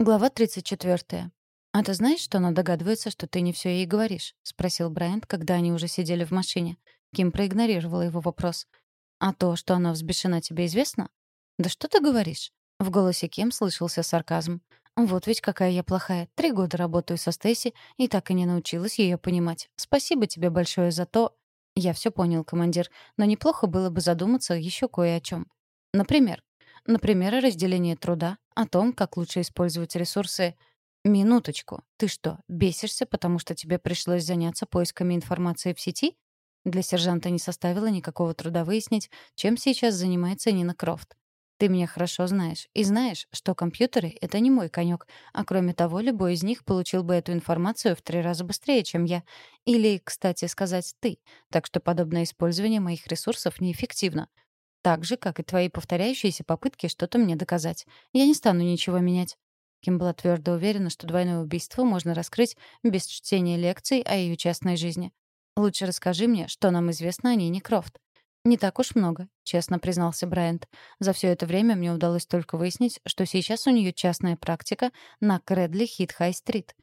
Глава 34. «А ты знаешь, что она догадывается, что ты не все ей говоришь?» — спросил Брайант, когда они уже сидели в машине. Ким проигнорировала его вопрос. «А то, что она взбешена, тебе известно?» «Да что ты говоришь?» В голосе Ким слышался сарказм. «Вот ведь какая я плохая. Три года работаю со Стейси и так и не научилась ее понимать. Спасибо тебе большое за то...» «Я все понял, командир, но неплохо было бы задуматься еще кое о чем. Например, Например, разделение труда, о том, как лучше использовать ресурсы. Минуточку. Ты что, бесишься, потому что тебе пришлось заняться поисками информации в сети? Для сержанта не составило никакого труда выяснить, чем сейчас занимается Нина Крофт. Ты меня хорошо знаешь. И знаешь, что компьютеры — это не мой конек. А кроме того, любой из них получил бы эту информацию в три раза быстрее, чем я. Или, кстати сказать, ты. Так что подобное использование моих ресурсов неэффективно. Так же, как и твои повторяющиеся попытки что-то мне доказать. Я не стану ничего менять». Ким была твердо уверена, что двойное убийство можно раскрыть без чтения лекций о ее частной жизни. «Лучше расскажи мне, что нам известно о Нине Крофт». «Не так уж много», — честно признался Брайант. «За все это время мне удалось только выяснить, что сейчас у нее частная практика на Кредли Хит Хай Стрит».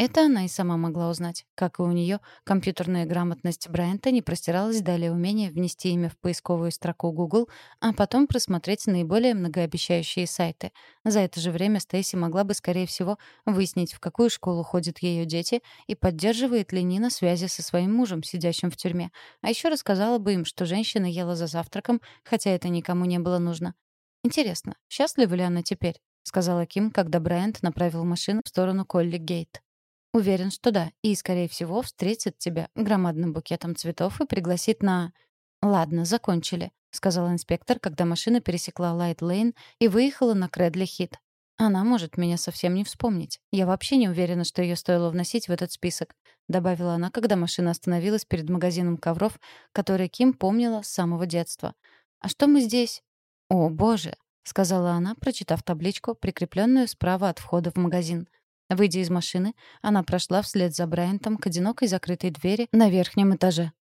Это она и сама могла узнать. Как и у нее, компьютерная грамотность Брайанта не простиралась далее умения внести имя в поисковую строку Google, а потом просмотреть наиболее многообещающие сайты. За это же время Стейси могла бы, скорее всего, выяснить, в какую школу ходят ее дети и поддерживает ли Нина связи со своим мужем, сидящим в тюрьме. А еще рассказала бы им, что женщина ела за завтраком, хотя это никому не было нужно. «Интересно, счастлива ли она теперь?» — сказала Ким, когда Брайант направил машину в сторону Колли Гейт. Уверен, что да. И, скорее всего, встретит тебя громадным букетом цветов и пригласит на... Ладно, закончили, сказал инспектор, когда машина пересекла Лайт-Лейн и выехала на Кредли-Хит. Она может меня совсем не вспомнить. Я вообще не уверена, что ее стоило вносить в этот список, добавила она, когда машина остановилась перед магазином ковров, который Ким помнила с самого детства. А что мы здесь? О, боже, сказала она, прочитав табличку, прикрепленную справа от входа в магазин. Выйдя из машины, она прошла вслед за Брайантом к одинокой закрытой двери на верхнем этаже.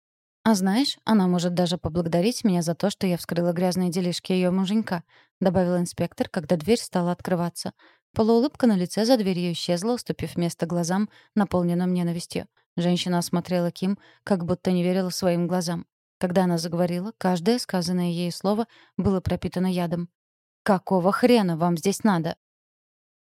«А знаешь, она может даже поблагодарить меня за то, что я вскрыла грязные делишки ее муженька», — добавил инспектор, когда дверь стала открываться. Полуулыбка на лице за дверью исчезла, уступив место глазам, наполненным ненавистью. Женщина осмотрела Ким, как будто не верила своим глазам. Когда она заговорила, каждое сказанное ей слово было пропитано ядом. «Какого хрена вам здесь надо?»